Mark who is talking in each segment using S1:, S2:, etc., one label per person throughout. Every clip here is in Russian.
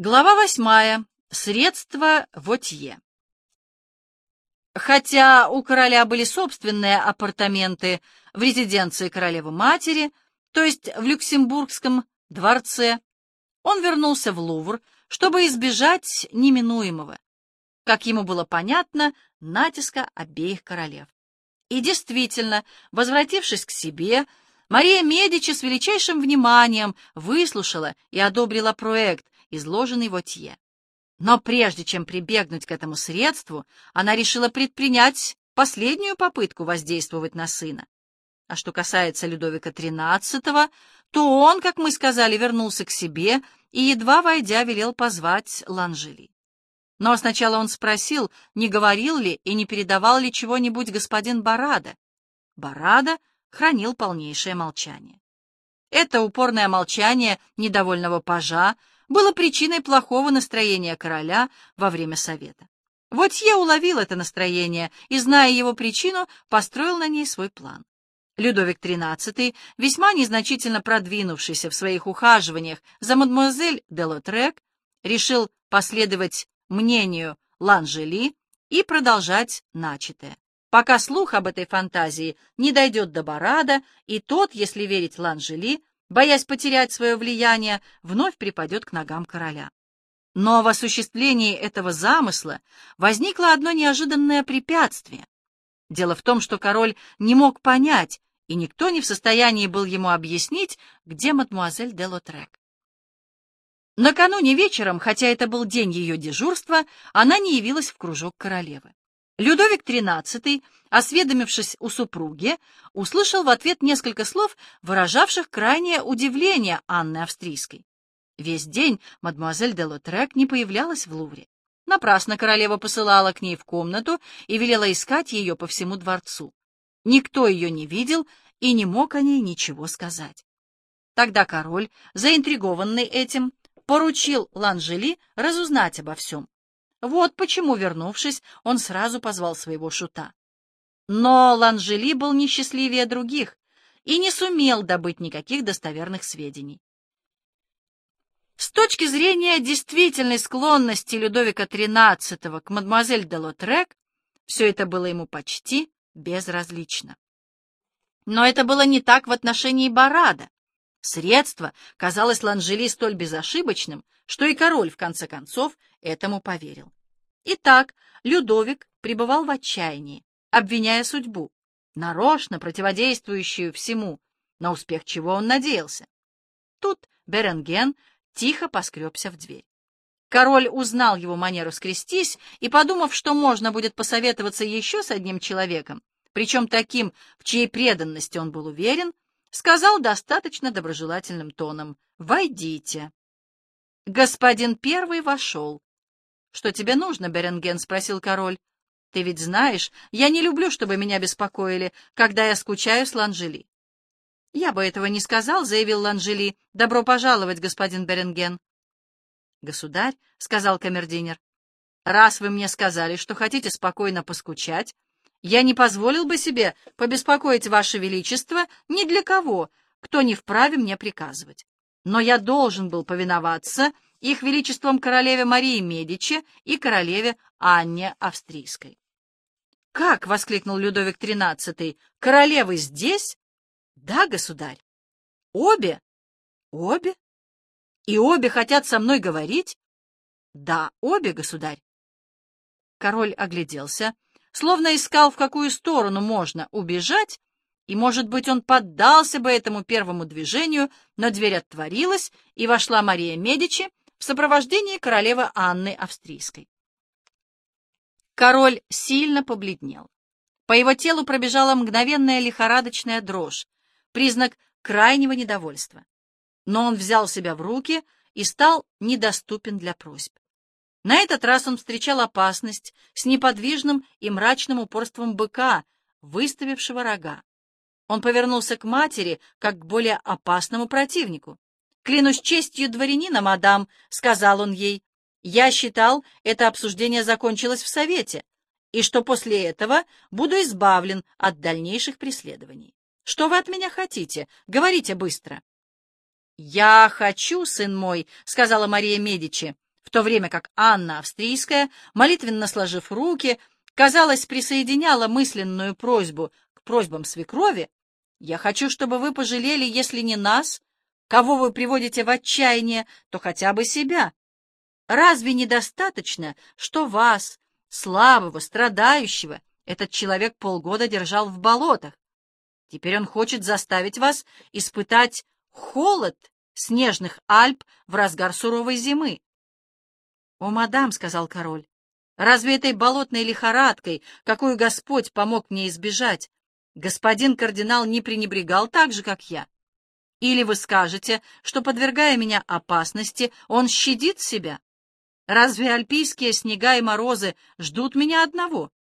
S1: Глава восьмая. Средства Вотье. Хотя у короля были собственные апартаменты в резиденции королевы-матери, то есть в Люксембургском дворце, он вернулся в Лувр, чтобы избежать неминуемого, как ему было понятно, натиска обеих королев. И действительно, возвратившись к себе, Мария Медичи с величайшим вниманием выслушала и одобрила проект, изложенный Вотье. Но прежде чем прибегнуть к этому средству, она решила предпринять последнюю попытку воздействовать на сына. А что касается Людовика XIII, то он, как мы сказали, вернулся к себе и, едва войдя, велел позвать Ланжели. Но сначала он спросил, не говорил ли и не передавал ли чего-нибудь господин Барада. Барада хранил полнейшее молчание. Это упорное молчание недовольного пажа было причиной плохого настроения короля во время совета. Вот я уловил это настроение и, зная его причину, построил на ней свой план. Людовик XIII, весьма незначительно продвинувшийся в своих ухаживаниях за мадемуазель де Лотрек, решил последовать мнению Ланжели и продолжать начатое, пока слух об этой фантазии не дойдет до Барада, и тот, если верить Ланжели, боясь потерять свое влияние, вновь припадет к ногам короля. Но в осуществлении этого замысла возникло одно неожиданное препятствие. Дело в том, что король не мог понять, и никто не в состоянии был ему объяснить, где мадмуазель де Лотрек. Накануне вечером, хотя это был день ее дежурства, она не явилась в кружок королевы. Людовик XIII, осведомившись у супруги, услышал в ответ несколько слов, выражавших крайнее удивление Анны Австрийской. Весь день мадемуазель де Лотрек не появлялась в Лувре. Напрасно королева посылала к ней в комнату и велела искать ее по всему дворцу. Никто ее не видел и не мог о ней ничего сказать. Тогда король, заинтригованный этим, поручил Ланжели разузнать обо всем. Вот почему, вернувшись, он сразу позвал своего шута. Но Ланжели был несчастливее других и не сумел добыть никаких достоверных сведений. С точки зрения действительной склонности Людовика XIII к мадемуазель де Лотрек, все это было ему почти безразлично. Но это было не так в отношении Барада. Средство казалось Ланжели столь безошибочным, что и король, в конце концов, этому поверил. Итак, Людовик пребывал в отчаянии, обвиняя судьбу, нарочно противодействующую всему, на успех чего он надеялся. Тут Беренген тихо поскребся в дверь. Король узнал его манеру скрестись и, подумав, что можно будет посоветоваться еще с одним человеком, причем таким, в чьей преданности он был уверен, сказал достаточно доброжелательным тоном «Войдите». Господин первый вошел. «Что тебе нужно, Беренген?» — спросил король. «Ты ведь знаешь, я не люблю, чтобы меня беспокоили, когда я скучаю с Ланжели». «Я бы этого не сказал», — заявил Ланжели. «Добро пожаловать, господин Беренген». «Государь», — сказал камердинер, — «раз вы мне сказали, что хотите спокойно поскучать, я не позволил бы себе побеспокоить Ваше Величество ни для кого, кто не вправе мне приказывать. Но я должен был повиноваться их Величеством королеве Марии Медичи и королеве Анне Австрийской. «Как?» — воскликнул Людовик XIII. «Королевы здесь?» «Да, государь». «Обе?» «Обе?» «И обе хотят со мной говорить?» «Да, обе, государь». Король огляделся словно искал, в какую сторону можно убежать, и, может быть, он поддался бы этому первому движению, но дверь отворилась, и вошла Мария Медичи в сопровождении королевы Анны Австрийской. Король сильно побледнел. По его телу пробежала мгновенная лихорадочная дрожь, признак крайнего недовольства. Но он взял себя в руки и стал недоступен для просьб. На этот раз он встречал опасность с неподвижным и мрачным упорством быка, выставившего рога. Он повернулся к матери, как к более опасному противнику. «Клянусь честью дворянина, мадам», — сказал он ей, — «я считал, это обсуждение закончилось в совете, и что после этого буду избавлен от дальнейших преследований. Что вы от меня хотите? Говорите быстро». «Я хочу, сын мой», — сказала Мария Медичи, — в то время как Анна Австрийская, молитвенно сложив руки, казалось, присоединяла мысленную просьбу к просьбам свекрови, «Я хочу, чтобы вы пожалели, если не нас, кого вы приводите в отчаяние, то хотя бы себя. Разве недостаточно, что вас, слабого, страдающего, этот человек полгода держал в болотах? Теперь он хочет заставить вас испытать холод снежных Альп в разгар суровой зимы. — О, мадам, — сказал король, — разве этой болотной лихорадкой, какую Господь помог мне избежать, господин кардинал не пренебрегал так же, как я? Или вы скажете, что, подвергая меня опасности, он щадит себя? Разве альпийские снега и морозы ждут меня одного?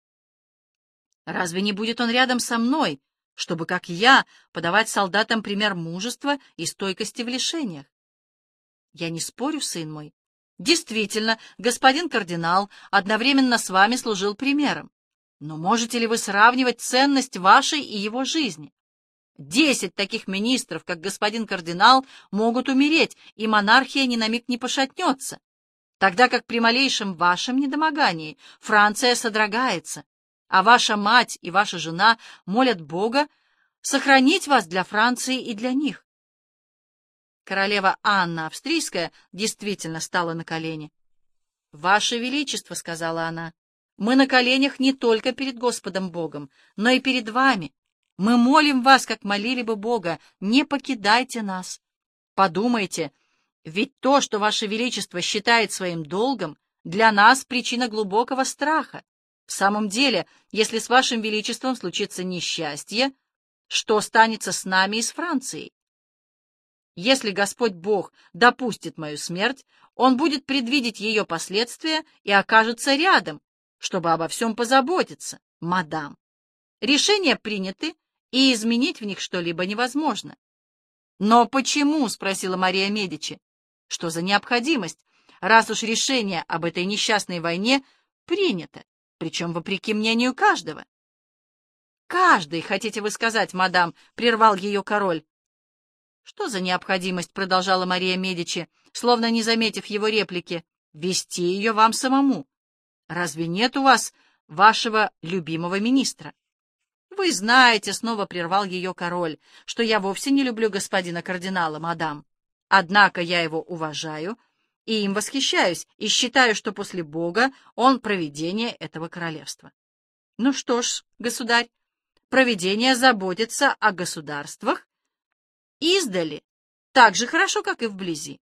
S1: Разве не будет он рядом со мной, чтобы, как я, подавать солдатам пример мужества и стойкости в лишениях? Я не спорю, сын мой. Действительно, господин кардинал одновременно с вами служил примером. Но можете ли вы сравнивать ценность вашей и его жизни? Десять таких министров, как господин кардинал, могут умереть, и монархия ни на миг не пошатнется, тогда как при малейшем вашем недомогании Франция содрогается, а ваша мать и ваша жена молят Бога сохранить вас для Франции и для них. Королева Анна Австрийская действительно стала на колени. «Ваше Величество», — сказала она, — «мы на коленях не только перед Господом Богом, но и перед вами, мы молим вас, как молили бы Бога, не покидайте нас. Подумайте, ведь то, что Ваше Величество считает своим долгом, для нас причина глубокого страха. В самом деле, если с Вашим Величеством случится несчастье, что станется с нами и с Францией? Если Господь Бог допустит мою смерть, Он будет предвидеть ее последствия и окажется рядом, чтобы обо всем позаботиться, мадам. Решения приняты, и изменить в них что-либо невозможно. «Но почему?» — спросила Мария Медичи. «Что за необходимость, раз уж решение об этой несчастной войне принято, причем вопреки мнению каждого?» «Каждый, хотите вы сказать, мадам», — прервал ее король. «Что за необходимость?» — продолжала Мария Медичи, словно не заметив его реплики. «Вести ее вам самому. Разве нет у вас вашего любимого министра?» «Вы знаете», — снова прервал ее король, «что я вовсе не люблю господина кардинала, мадам. Однако я его уважаю и им восхищаюсь, и считаю, что после Бога он провидение этого королевства». «Ну что ж, государь, провидение заботится о государствах издали так же хорошо, как и вблизи.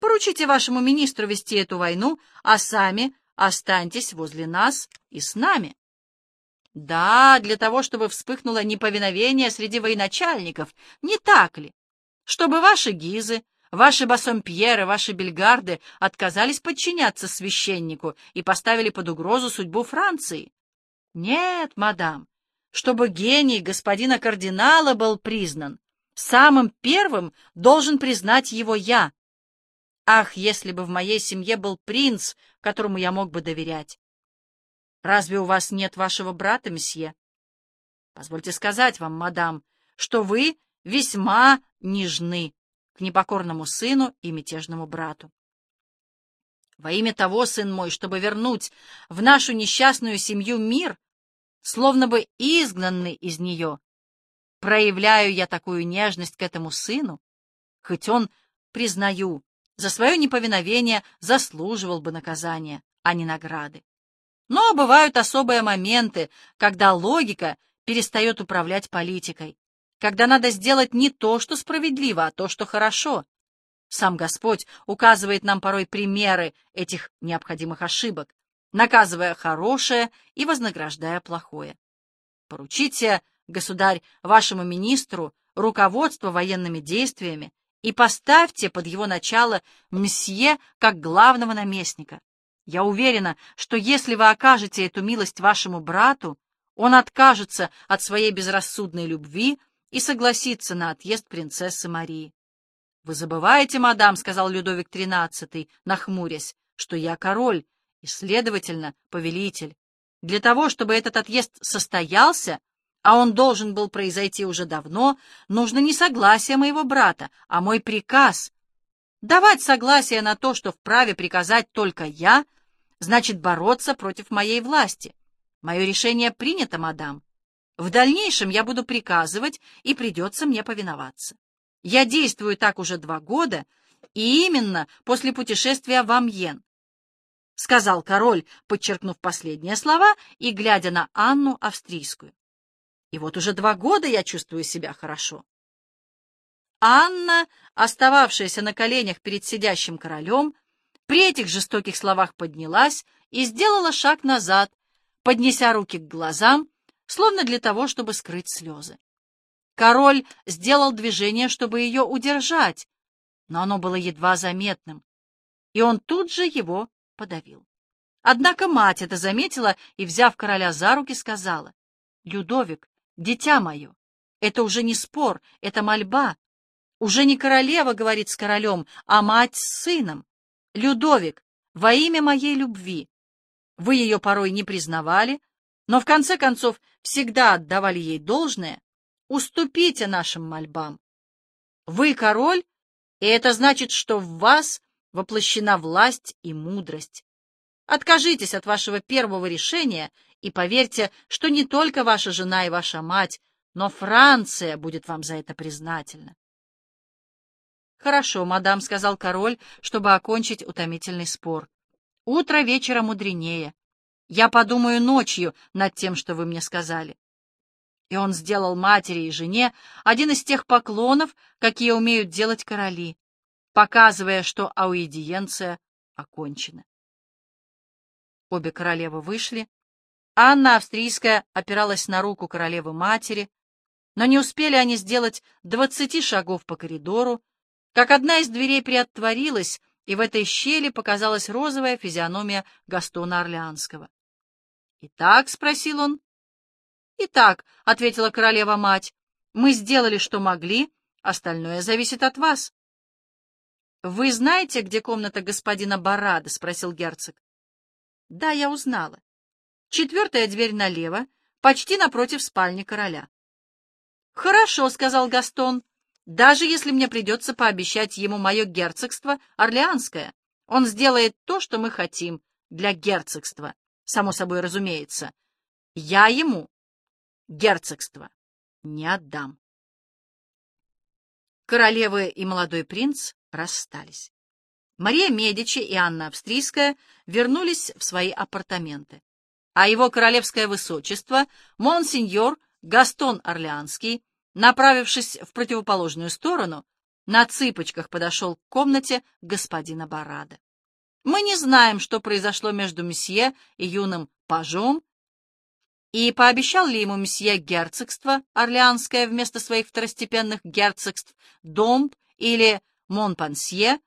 S1: Поручите вашему министру вести эту войну, а сами останьтесь возле нас и с нами». Да, для того, чтобы вспыхнуло неповиновение среди военачальников, не так ли? Чтобы ваши гизы, ваши бассомпьеры, ваши бельгарды отказались подчиняться священнику и поставили под угрозу судьбу Франции? Нет, мадам, чтобы гений господина кардинала был признан, самым первым должен признать его я. Ах, если бы в моей семье был принц, которому я мог бы доверять! Разве у вас нет вашего брата, месье? Позвольте сказать вам, мадам, что вы весьма нежны к непокорному сыну и мятежному брату. Во имя того, сын мой, чтобы вернуть в нашу несчастную семью мир, словно бы изгнанный из нее, проявляю я такую нежность к этому сыну, хоть он, признаю, за свое неповиновение заслуживал бы наказания, а не награды. Но бывают особые моменты, когда логика перестает управлять политикой, когда надо сделать не то, что справедливо, а то, что хорошо. Сам Господь указывает нам порой примеры этих необходимых ошибок, наказывая хорошее и вознаграждая плохое. Поручите, государь, вашему министру руководство военными действиями и поставьте под его начало мсье как главного наместника. Я уверена, что если вы окажете эту милость вашему брату, он откажется от своей безрассудной любви и согласится на отъезд принцессы Марии. — Вы забываете, мадам, — сказал Людовик XIII, нахмурясь, — что я король и, следовательно, повелитель. Для того, чтобы этот отъезд состоялся, а он должен был произойти уже давно, нужно не согласие моего брата, а мой приказ. Давать согласие на то, что вправе приказать только я, значит бороться против моей власти. Мое решение принято, мадам. В дальнейшем я буду приказывать, и придется мне повиноваться. Я действую так уже два года, и именно после путешествия в Амьен, — сказал король, подчеркнув последние слова и глядя на Анну Австрийскую. И вот уже два года я чувствую себя хорошо. Анна, остававшаяся на коленях перед сидящим королем, при этих жестоких словах поднялась и сделала шаг назад, поднеся руки к глазам, словно для того, чтобы скрыть слезы. Король сделал движение, чтобы ее удержать, но оно было едва заметным, и он тут же его подавил. Однако мать это заметила и, взяв короля за руки, сказала, «Людовик, дитя мое, это уже не спор, это мольба. Уже не королева говорит с королем, а мать с сыном. Людовик, во имя моей любви. Вы ее порой не признавали, но в конце концов всегда отдавали ей должное. Уступите нашим мольбам. Вы король, и это значит, что в вас воплощена власть и мудрость. Откажитесь от вашего первого решения и поверьте, что не только ваша жена и ваша мать, но Франция будет вам за это признательна. «Хорошо, мадам», — сказал король, чтобы окончить утомительный спор. «Утро вечера мудренее. Я подумаю ночью над тем, что вы мне сказали». И он сделал матери и жене один из тех поклонов, какие умеют делать короли, показывая, что аудиенция окончена. Обе королевы вышли. Анна Австрийская опиралась на руку королевы-матери, но не успели они сделать двадцати шагов по коридору, как одна из дверей приотворилась, и в этой щели показалась розовая физиономия Гастона Орлеанского. «Итак?» — спросил он. «Итак», — ответила королева-мать, — «мы сделали, что могли, остальное зависит от вас». «Вы знаете, где комната господина Барада?» — спросил герцог. Да, я узнала. Четвертая дверь налево, почти напротив спальни короля. Хорошо, сказал Гастон, даже если мне придется пообещать ему мое герцогство Орлеанское. Он сделает то, что мы хотим для герцогства, само собой разумеется. Я ему герцогство не отдам. Королевы и молодой принц расстались. Мария Медичи и Анна Австрийская вернулись в свои апартаменты, а его королевское высочество, монсеньор Гастон Орлеанский, направившись в противоположную сторону, на цыпочках подошел к комнате господина Барада. Мы не знаем, что произошло между месье и юным пажом, и пообещал ли ему месье герцогство Орлеанское вместо своих второстепенных герцогств Домб или Монпансье,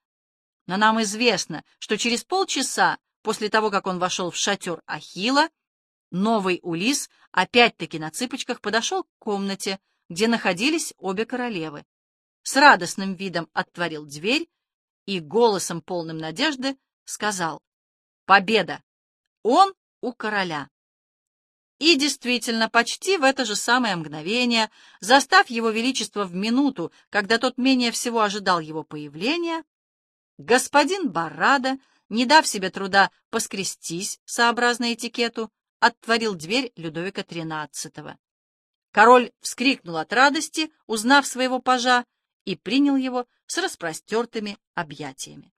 S1: но нам известно, что через полчаса после того, как он вошел в шатер Ахила, новый Улис опять-таки на цыпочках подошел к комнате, где находились обе королевы. С радостным видом отворил дверь и голосом полным надежды сказал «Победа! Он у короля!» И действительно, почти в это же самое мгновение, застав его величество в минуту, когда тот менее всего ожидал его появления, Господин Баррада, не дав себе труда поскрестись, сообразно этикету, отворил дверь Людовика XIII. Король вскрикнул от радости, узнав своего пажа, и принял его с распростертыми объятиями.